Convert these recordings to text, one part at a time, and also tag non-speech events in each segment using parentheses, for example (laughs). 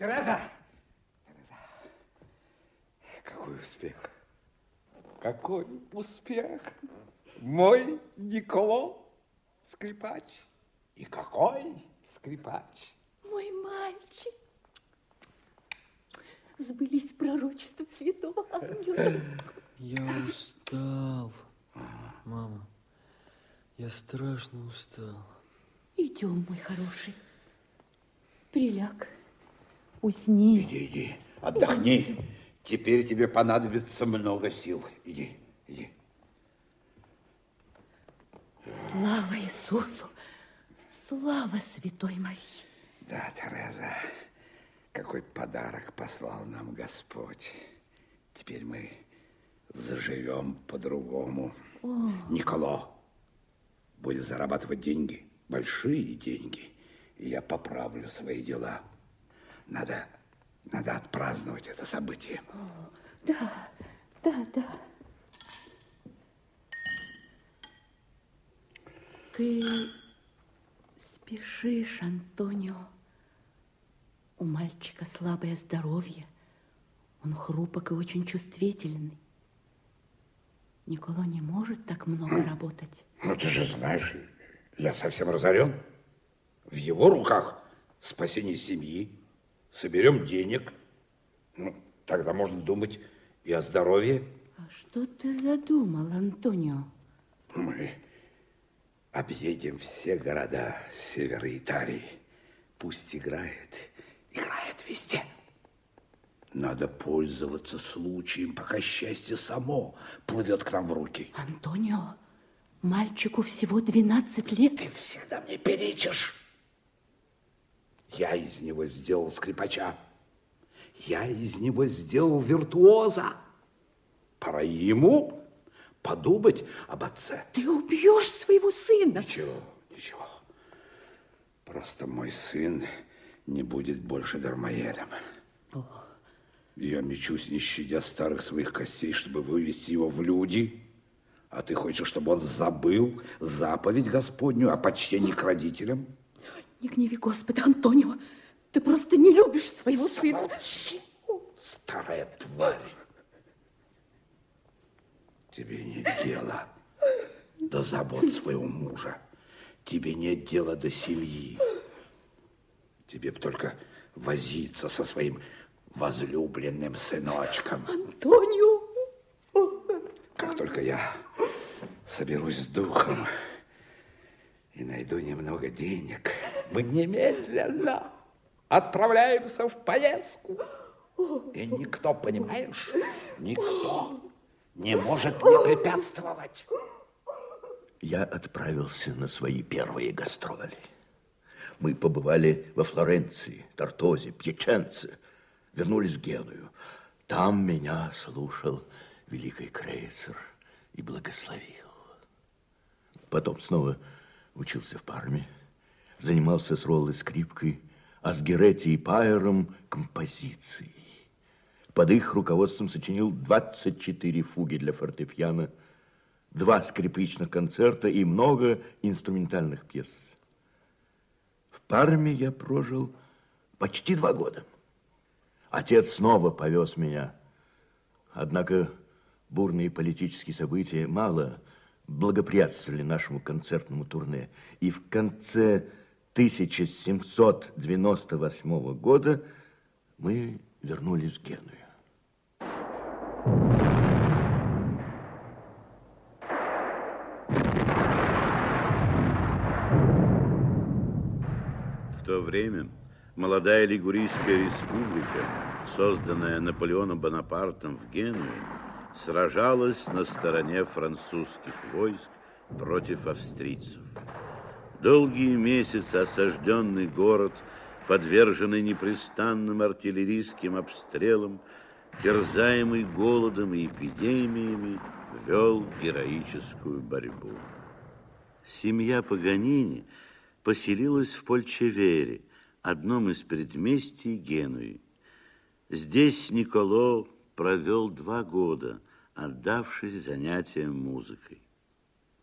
Тереза! Тереза! Какой успех! Какой успех! Мой Николо скрипач. И какой скрипач! Мой мальчик! Сбылись пророчества святого ангела. Я устал, мама. Я страшно устал. Идем, мой хороший. Приляг. Усни. Иди, иди, отдохни. Теперь тебе понадобится много сил. Иди, иди. Слава Иисусу! Слава Святой Марии! Да, Тереза, какой подарок послал нам Господь. Теперь мы заживем по-другому. Николо будет зарабатывать деньги, большие деньги, и я поправлю свои дела. Надо, надо отпраздновать это событие. Да, да, да. Ты спешишь, Антонио. У мальчика слабое здоровье. Он хрупок и очень чувствительный. Николо не может так много работать. Ну, ты же знаешь, я совсем разорен. В его руках спасение семьи. Соберем денег. Ну, тогда можно думать и о здоровье. А что ты задумал, Антонио? Мы объедем все города севера Италии. Пусть играет, играет везде. Надо пользоваться случаем, пока счастье само плывет к нам в руки. Антонио, мальчику всего 12 лет. Ты всегда мне перечишь. Я из него сделал скрипача. Я из него сделал виртуоза. Пора ему подумать об отце. Ты убьешь своего сына. Ничего, ничего. Просто мой сын не будет больше дармоедом. Я мечусь, не щадя старых своих костей, чтобы вывести его в люди. А ты хочешь, чтобы он забыл заповедь Господню о почтении к родителям? Не гневи Господа, Антонио. Ты просто не любишь своего сына. Старая тварь. Тебе нет дела до забот своего мужа. Тебе нет дела до семьи. Тебе б только возиться со своим возлюбленным сыночком. Антонио. Как только я соберусь с духом и найду немного денег, мы немедленно отправляемся в поездку. И никто, понимаешь, никто не может мне препятствовать. Я отправился на свои первые гастроли. Мы побывали во Флоренции, Тартозе, Пьяченце, вернулись в Геную. Там меня слушал великий крейцер и благословил. Потом снова учился в Парме, занимался с Роллой скрипкой, а с Геретти и Пайером композицией. Под их руководством сочинил 24 фуги для фортепиано, два скрипичных концерта и много инструментальных пьес. В Парме я прожил почти два года. Отец снова повез меня. Однако бурные политические события мало благоприятствовали нашему концертному турне. И в конце 1798 года мы вернулись в Геную. В то время молодая Лигурийская республика, созданная Наполеоном Бонапартом в Генуе, сражалась на стороне французских войск против австрийцев. Долгие месяцы осажденный город, подверженный непрестанным артиллерийским обстрелам, терзаемый голодом и эпидемиями, вел героическую борьбу. Семья Паганини поселилась в Польчевере, одном из предместий Генуи. Здесь Николо провел два года, отдавшись занятиям музыкой.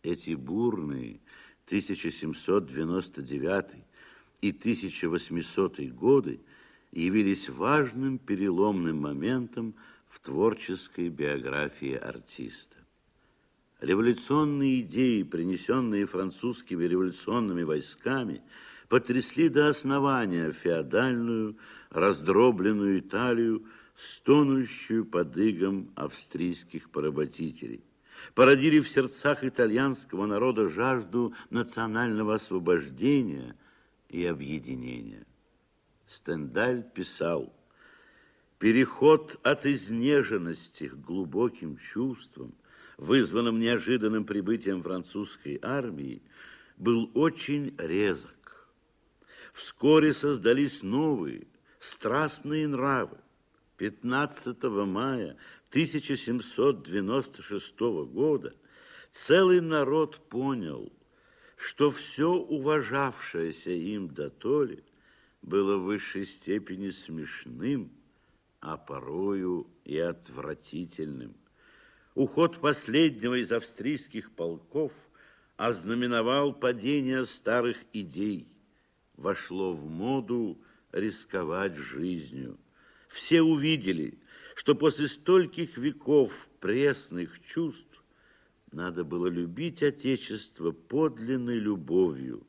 Эти бурные 1799 и 1800 годы явились важным переломным моментом в творческой биографии артиста. Революционные идеи, принесенные французскими революционными войсками, потрясли до основания феодальную, раздробленную Италию, стонущую под игом австрийских поработителей. Породили в сердцах итальянского народа жажду национального освобождения и объединения. Стендаль писал, «Переход от изнеженности к глубоким чувствам, вызванным неожиданным прибытием французской армии, был очень резок. Вскоре создались новые, страстные нравы. 15 мая 1796 года целый народ понял, что все уважавшееся им дотоле было в высшей степени смешным, а порою и отвратительным. Уход последнего из австрийских полков ознаменовал падение старых идей. Вошло в моду рисковать жизнью. Все увидели, что после стольких веков пресных чувств надо было любить Отечество подлинной любовью,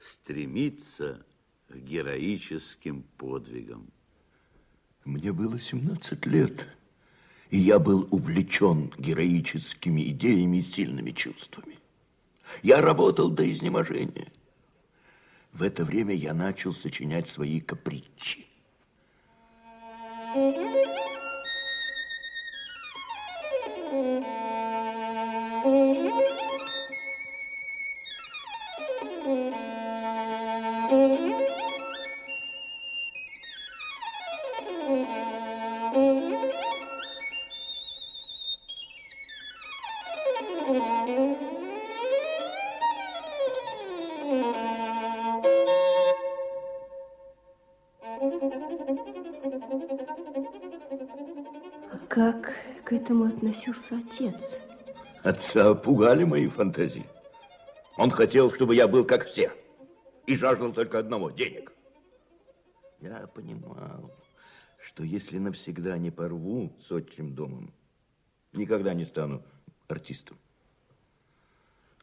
стремиться к героическим подвигам. Мне было 17 лет, и я был увлечен героическими идеями и сильными чувствами. Я работал до изнеможения. В это время я начал сочинять свои капричи. Как к этому относился отец? Отца пугали мои фантазии. Он хотел, чтобы я был как все. И жаждал только одного – денег. Я понимал, что если навсегда не порву с отчим домом, никогда не стану артистом.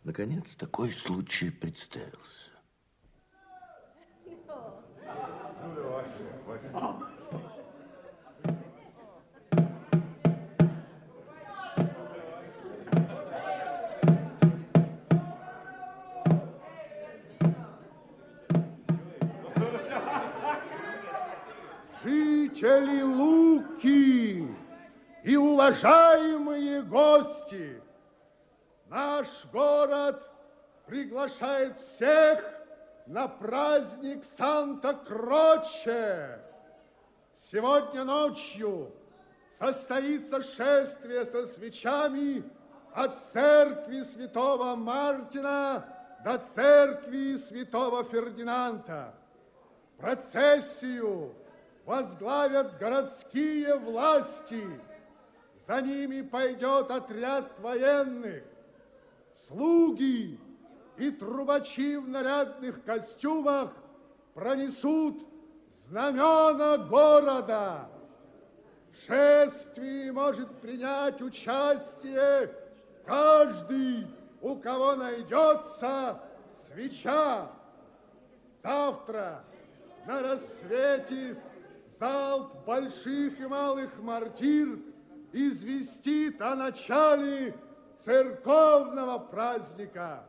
Наконец, такой случай представился. Луки и уважаемые гости, наш город приглашает всех на праздник Санта-Кроче. Сегодня ночью состоится шествие со свечами от церкви святого Мартина до церкви святого Фердинанда. Процессию возглавят городские власти. За ними пойдет отряд военных, слуги и трубачи в нарядных костюмах пронесут знамена города. В шествии может принять участие каждый, у кого найдется свеча. Завтра на рассвете залп больших и малых мартир известит о начале церковного праздника.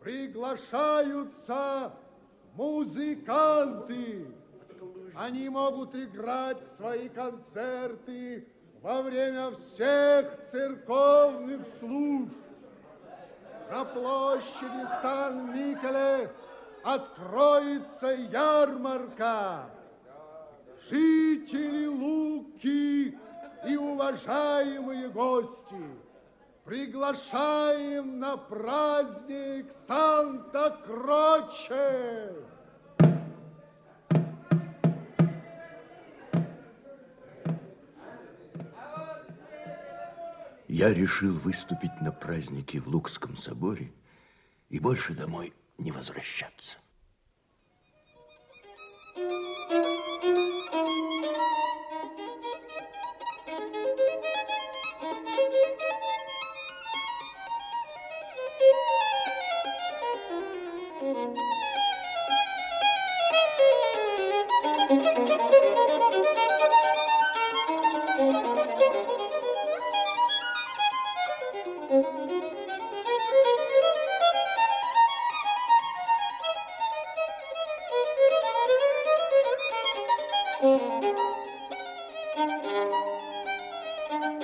Приглашаются музыканты. Они могут играть свои концерты во время всех церковных служб. На площади Сан-Микеле откроется ярмарка жители Луки и уважаемые гости, приглашаем на праздник Санта-Кроче. Я решил выступить на празднике в Лукском соборе и больше домой не возвращаться.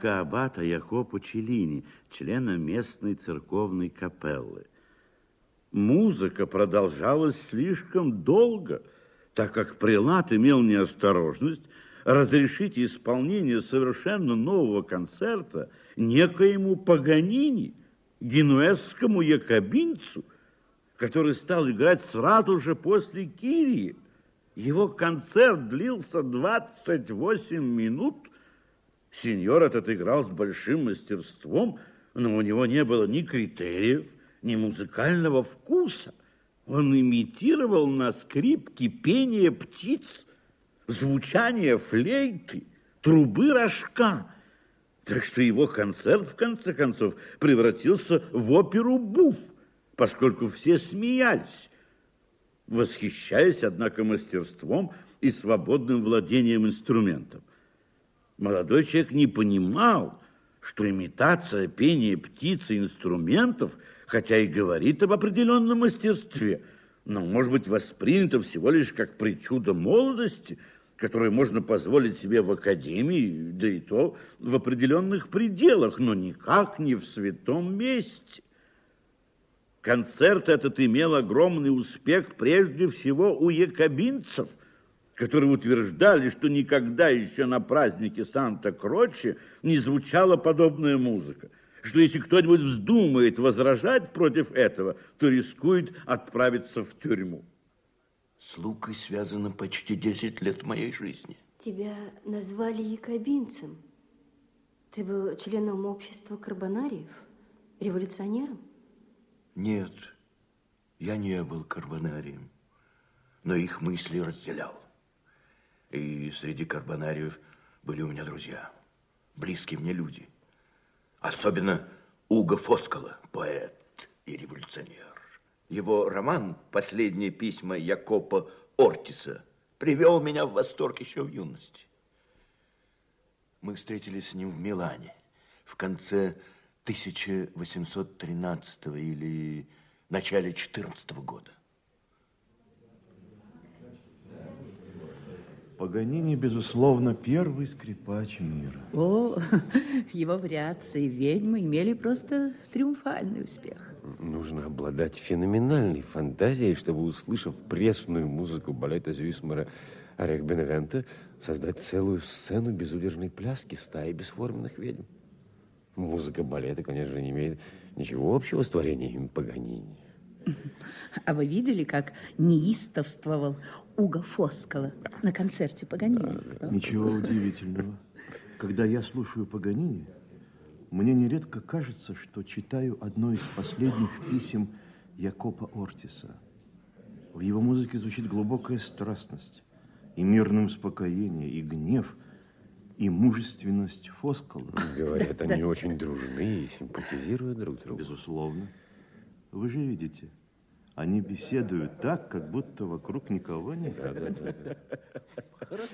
Дневника аббата Якопа Челини, члена местной церковной капеллы. Музыка продолжалась слишком долго, так как прилад имел неосторожность разрешить исполнение совершенно нового концерта некоему Паганини, генуэзскому якобинцу, который стал играть сразу же после Кирии. Его концерт длился 28 минут. Сеньор этот играл с большим мастерством, но у него не было ни критериев, ни музыкального вкуса. Он имитировал на скрипке пение птиц, звучание флейты, трубы рожка. Так что его концерт, в конце концов, превратился в оперу «Буф», поскольку все смеялись, восхищаясь, однако, мастерством и свободным владением инструментом. Молодой человек не понимал, что имитация пения птиц и инструментов, хотя и говорит об определенном мастерстве, но может быть воспринято всего лишь как причуда молодости, которое можно позволить себе в академии, да и то в определенных пределах, но никак не в святом месте. Концерт этот имел огромный успех прежде всего у якобинцев, которые утверждали, что никогда еще на празднике Санта-Кроче не звучала подобная музыка, что если кто-нибудь вздумает возражать против этого, то рискует отправиться в тюрьму. С Лукой связано почти 10 лет моей жизни. Тебя назвали якобинцем. Ты был членом общества карбонариев, революционером? Нет, я не был карбонарием, но их мысли разделял. И среди карбонариев были у меня друзья, близкие мне люди. Особенно Уго Фоскала, поэт и революционер. Его роман «Последние письма Якопа Ортиса» привел меня в восторг еще в юности. Мы встретились с ним в Милане в конце 1813 или начале 14 года. Паганини, безусловно, первый скрипач мира. О, (laughs) его вариации ведьмы имели просто триумфальный успех. Нужно обладать феноменальной фантазией, чтобы, услышав пресную музыку балета Зюисмара Орех Беневента, создать целую сцену безудержной пляски стаи бесформенных ведьм. Музыка балета, конечно, не имеет ничего общего с творениями Паганини. А вы видели, как неистовствовал Уго Фоскала на концерте Паганини? Ничего удивительного. Когда я слушаю Паганини, мне нередко кажется, что читаю одно из последних писем Якопа Ортиса. В его музыке звучит глубокая страстность, и мирное успокоение, и гнев, и мужественность Фоскала. Говорят, они очень дружны и симпатизируют друг другу. Безусловно. Вы же видите, они беседуют так, как будто вокруг никого нет.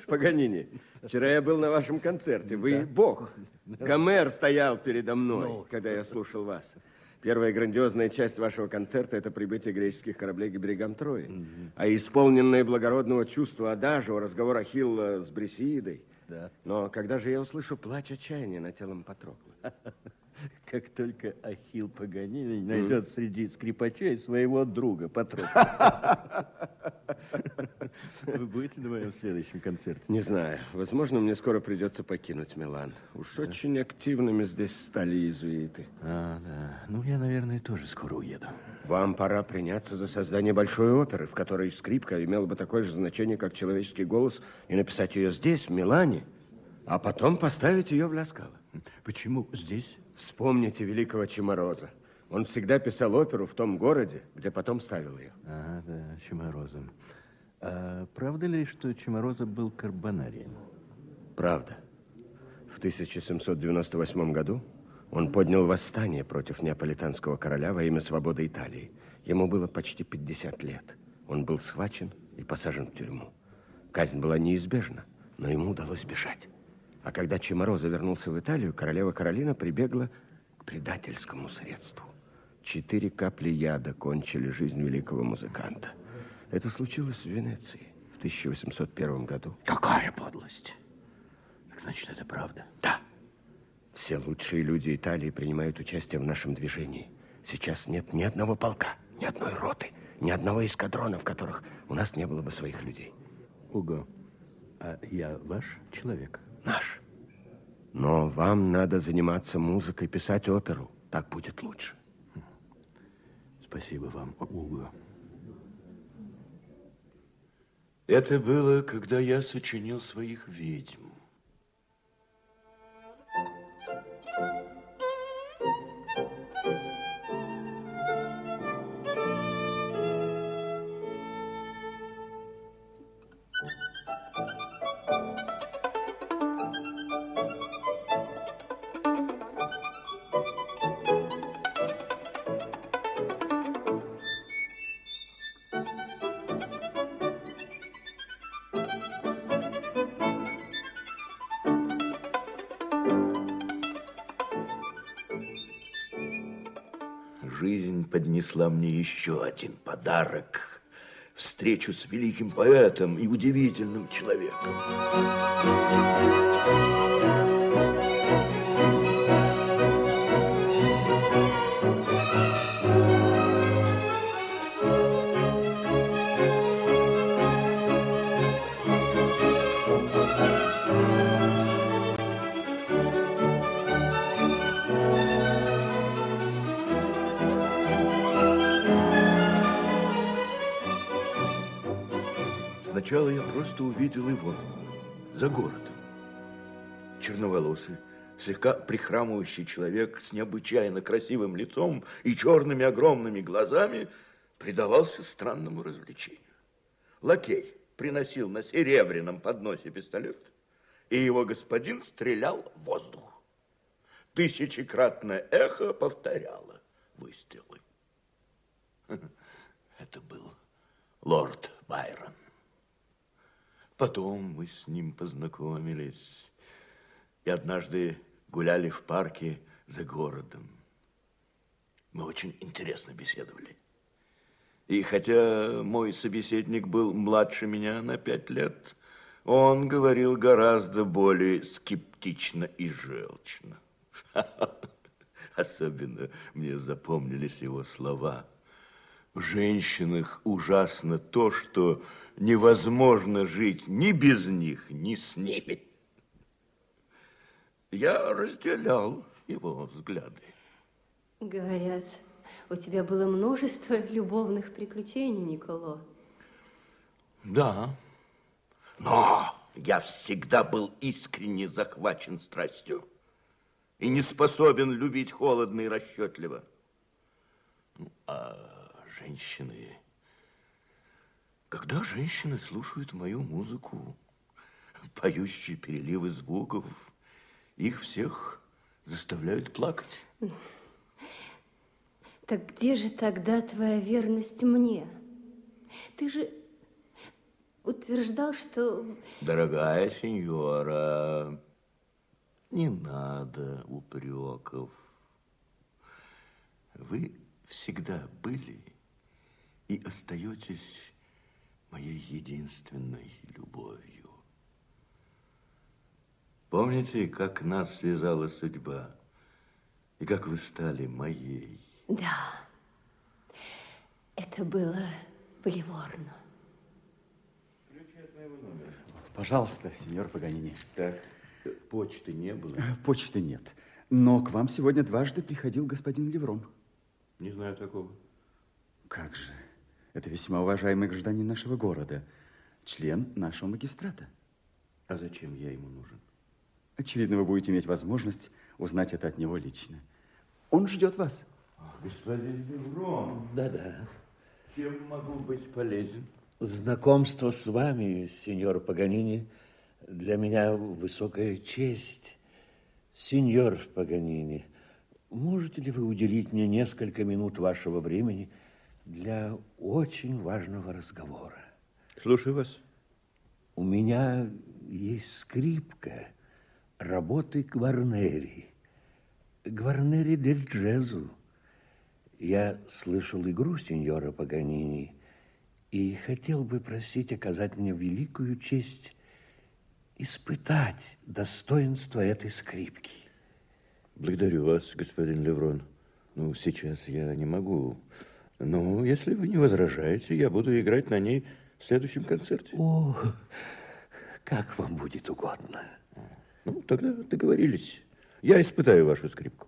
Паганини, вчера я был на вашем концерте. Вы бог. Гомер стоял передо мной, когда я слушал вас. Первая грандиозная часть вашего концерта – это прибытие греческих кораблей к берегам Трои. А исполненное благородного чувства Адажио, разговор Ахилла с Брисидой. Да. Но когда же я услышу плач отчаяния над телом Патрокла? Как только Ахилл Паганини найдет среди скрипачей своего друга Патрокла. Вы будете на моем следующем концерте? Не знаю. Возможно, мне скоро придется покинуть Милан. Уж очень активными здесь стали иезуиты. А, да. Ну, я, наверное, тоже скоро уеду. Вам пора приняться за создание большой оперы, в которой скрипка имела бы такое же значение, как человеческий голос, и написать ее здесь, в Милане. а потом поставить ее в Ляскало. Почему здесь? Вспомните великого Чемороза. Он всегда писал оперу в том городе, где потом ставил ее. А, да, Чемороза. А правда ли, что Чемороза был карбонарием? Правда. В 1798 году он поднял восстание против неаполитанского короля во имя свободы Италии. Ему было почти 50 лет. Он был схвачен и посажен в тюрьму. Казнь была неизбежна, но ему удалось бежать. А когда Чемороза вернулся в Италию, королева Каролина прибегла к предательскому средству. Четыре капли яда кончили жизнь великого музыканта. Это случилось в Венеции в 1801 году. Какая подлость! Так значит, это правда? Да. Все лучшие люди Италии принимают участие в нашем движении. Сейчас нет ни одного полка, ни одной роты, ни одного эскадрона, в которых у нас не было бы своих людей. Уго, а я ваш человек? Наш. Но вам надо заниматься музыкой, писать оперу. Так будет лучше. Спасибо вам, Уго. Это было, когда я сочинил своих ведьм. Жизнь поднесла мне еще один подарок. Встречу с великим поэтом и удивительным человеком. Сначала я просто увидел его за городом. Черноволосый, слегка прихрамывающий человек с необычайно красивым лицом и черными огромными глазами предавался странному развлечению. Лакей приносил на серебряном подносе пистолет, и его господин стрелял в воздух. Тысячекратное эхо повторяло выстрелы. (laughs) Это был лорд Байрон. Потом мы с ним познакомились и однажды гуляли в парке за городом. Мы очень интересно беседовали. И хотя мой собеседник был младше меня на пять лет, он говорил гораздо более скептично и желчно. (laughs) Особенно мне запомнились его слова – в женщинах ужасно то, что невозможно жить ни без них, ни с ними. Я разделял его взгляды. Говорят, у тебя было множество любовных приключений, Николо. Да, но я всегда был искренне захвачен страстью и не способен любить холодно и расчетливо. Ну, а женщины. Когда женщины слушают мою музыку, поющие переливы звуков, их всех заставляют плакать. Так где же тогда твоя верность мне? Ты же утверждал, что... Дорогая сеньора, не надо упреков. Вы всегда были и остаетесь моей единственной любовью. Помните, как нас связала судьба, и как вы стали моей? Да, это было Поливорно. Ключи от моего номера. Пожалуйста, сеньор Паганини. Так, почты не было? Почты нет. Но к вам сегодня дважды приходил господин Леврон. Не знаю такого. Как же? Это весьма уважаемый гражданин нашего города, член нашего магистрата. А зачем я ему нужен? Очевидно, вы будете иметь возможность узнать это от него лично. Он ждет вас. Господин Леврон. Да-да. Чем могу быть полезен? Знакомство с вами, сеньор Паганини, для меня высокая честь. Сеньор Паганини, можете ли вы уделить мне несколько минут вашего времени для очень важного разговора? Слушаю вас. У меня есть скрипка работы Гварнери. Гварнери дель джезу. Я слышал игру сеньора Паганини и хотел бы просить оказать мне великую честь испытать достоинство этой скрипки. Благодарю вас, господин Леврон. Ну, сейчас я не могу. Но если вы не возражаете, я буду играть на ней в следующем концерте. О, как вам будет угодно. Ну, тогда договорились. Я испытаю вашу скрипку.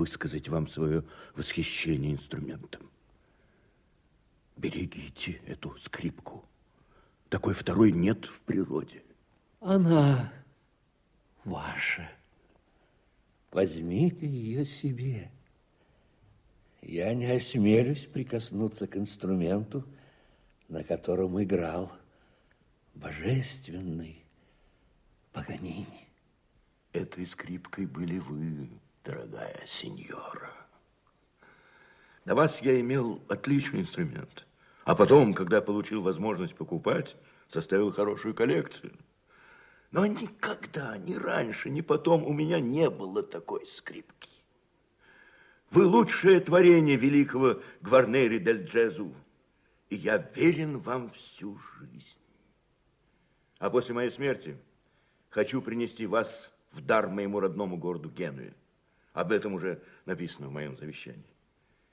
Высказать вам свое восхищение инструментом. Берегите эту скрипку. Такой второй нет в природе. Она ваша. Возьмите ее себе. Я не осмелюсь прикоснуться к инструменту, на котором играл божественный Паганини. Этой скрипкой были вы, дорогая сеньора. На вас я имел отличный инструмент. А потом, когда получил возможность покупать, составил хорошую коллекцию. Но никогда, ни раньше, ни потом у меня не было такой скрипки. Вы лучшее творение великого Гварнери дель Джезу, и я верен вам всю жизнь. А после моей смерти хочу принести вас в дар моему родному городу Генуе. Об этом уже написано в моем завещании.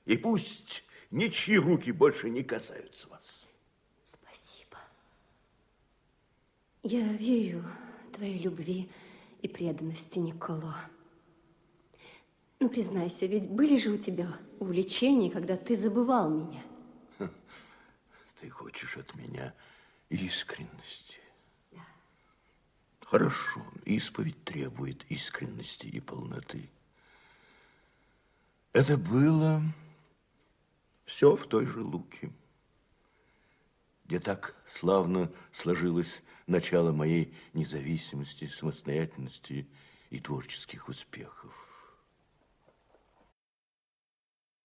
И пусть ничьи руки больше не касаются вас. Спасибо. Я верю твоей любви и преданности, Николо. Ну, признайся, ведь были же у тебя увлечения, когда ты забывал меня? Ты хочешь от меня искренности. Хорошо, исповедь требует искренности и полноты. Это было все в той же Луке, где так славно сложилось начало моей независимости, самостоятельности и творческих успехов.